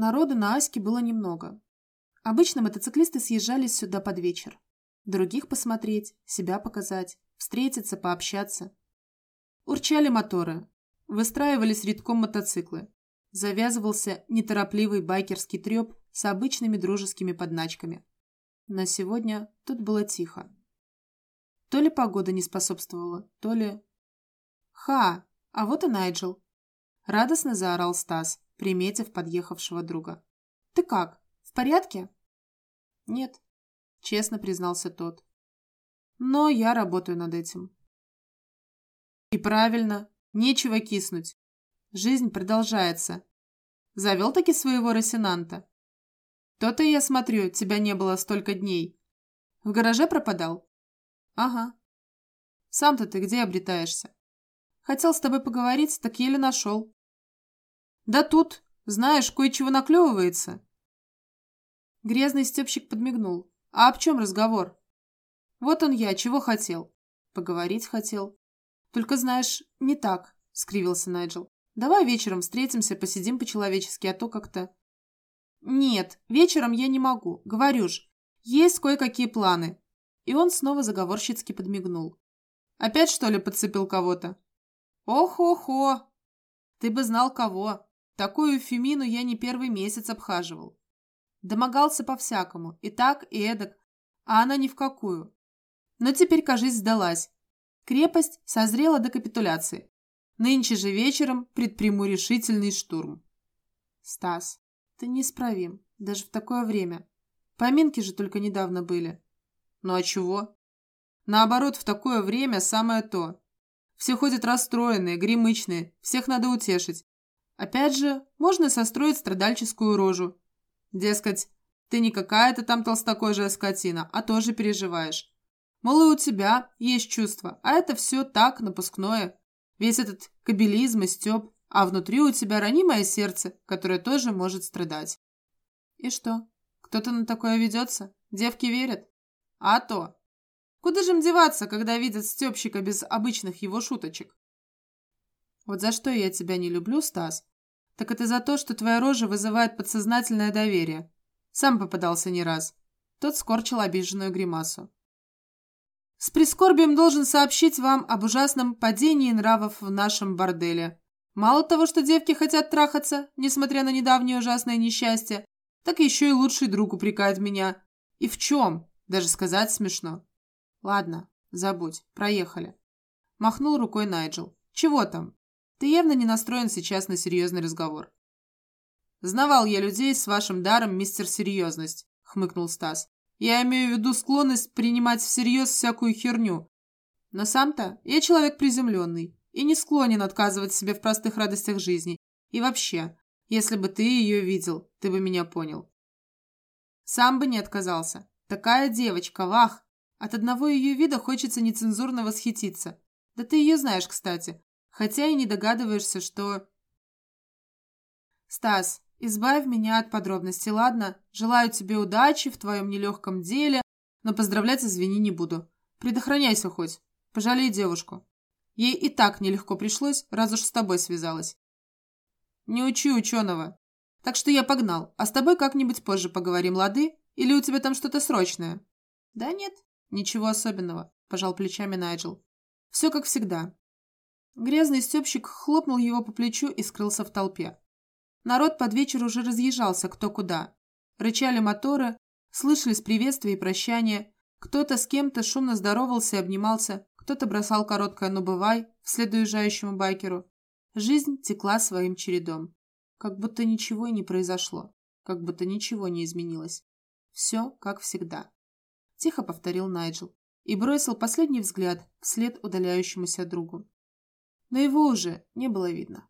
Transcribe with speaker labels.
Speaker 1: Народу на Аське было немного. Обычно мотоциклисты съезжались сюда под вечер. Других посмотреть, себя показать, встретиться, пообщаться. Урчали моторы, выстраивались редком мотоциклы. Завязывался неторопливый байкерский треп с обычными дружескими подначками. Но сегодня тут было тихо. То ли погода не способствовала, то ли... «Ха! А вот и Найджел!» Радостно заорал Стас, приметив подъехавшего друга. «Ты как? В порядке?» «Нет», — честно признался тот. «Но я работаю над этим». «И правильно. Нечего киснуть. Жизнь продолжается. Завел таки своего Росинанта?» «То-то я смотрю, тебя не было столько дней. В гараже пропадал?» «Ага. Сам-то ты где обретаешься?» «Хотел с тобой поговорить, так еле нашел». «Да тут, знаешь, кое-чего наклевывается». Грязный степщик подмигнул. «А об чем разговор?» «Вот он я, чего хотел?» «Поговорить хотел». «Только, знаешь, не так», — скривился Найджел. «Давай вечером встретимся, посидим по-человечески, а то как-то...» «Нет, вечером я не могу. Говорю ж, есть кое-какие планы. И он снова заговорщицки подмигнул. «Опять, что ли, подцепил кого-то?» «Ох-охо! Ты бы знал, кого. Такую Фемину я не первый месяц обхаживал. Домогался по-всякому, и так, и эдак, а она ни в какую. Но теперь, кажись, сдалась. Крепость созрела до капитуляции. Нынче же вечером предприму решительный штурм. Стас, ты неисправим, даже в такое время. Поминки же только недавно были. Ну а чего? Наоборот, в такое время самое то. Все ходят расстроенные, гремычные, всех надо утешить. Опять же, можно состроить страдальческую рожу. Дескать, ты не какая-то там толстокожая скотина, а тоже переживаешь. Мол, и у тебя есть чувства, а это все так, напускное. Весь этот кабелизм и стёб, а внутри у тебя ранимое сердце, которое тоже может страдать. И что, кто-то на такое ведется? Девки верят? А то. Куда же им деваться, когда видят Степщика без обычных его шуточек? Вот за что я тебя не люблю, Стас, так это за то, что твоя рожа вызывает подсознательное доверие. Сам попадался не раз. Тот скорчил обиженную гримасу. С прискорбием должен сообщить вам об ужасном падении нравов в нашем борделе. Мало того, что девки хотят трахаться, несмотря на недавнее ужасное несчастье, так еще и лучший друг упрекает меня. И в чем? Даже сказать смешно. Ладно, забудь, проехали. Махнул рукой Найджел. Чего там? Ты явно не настроен сейчас на серьезный разговор. Знавал я людей с вашим даром, мистер Серьезность, хмыкнул Стас. Я имею в виду склонность принимать всерьез всякую херню. Но сам-то я человек приземленный и не склонен отказывать себе в простых радостях жизни. И вообще, если бы ты ее видел, ты бы меня понял. Сам бы не отказался. Такая девочка, вах! От одного ее вида хочется нецензурно восхититься. Да ты ее знаешь, кстати. Хотя и не догадываешься, что... Стас, избавь меня от подробностей, ладно? Желаю тебе удачи в твоем нелегком деле, но поздравлять, извини, не буду. Предохраняйся хоть. Пожалей девушку. Ей и так нелегко пришлось, раз уж с тобой связалась. Не учи ученого. Так что я погнал, а с тобой как-нибудь позже поговорим, лады? Или у тебя там что-то срочное?» «Да нет, ничего особенного», – пожал плечами Найджел. «Все как всегда». Грязный степщик хлопнул его по плечу и скрылся в толпе. Народ под вечер уже разъезжался кто куда. Рычали моторы, слышались приветствия и прощания. Кто-то с кем-то шумно здоровался и обнимался, кто-то бросал короткое «ну бывай» вслед уезжающему байкеру. Жизнь текла своим чередом. Как будто ничего и не произошло. Как будто ничего не изменилось. Все как всегда. Тихо повторил Найджел и бросил последний взгляд вслед удаляющемуся другу. Но его уже не было видно.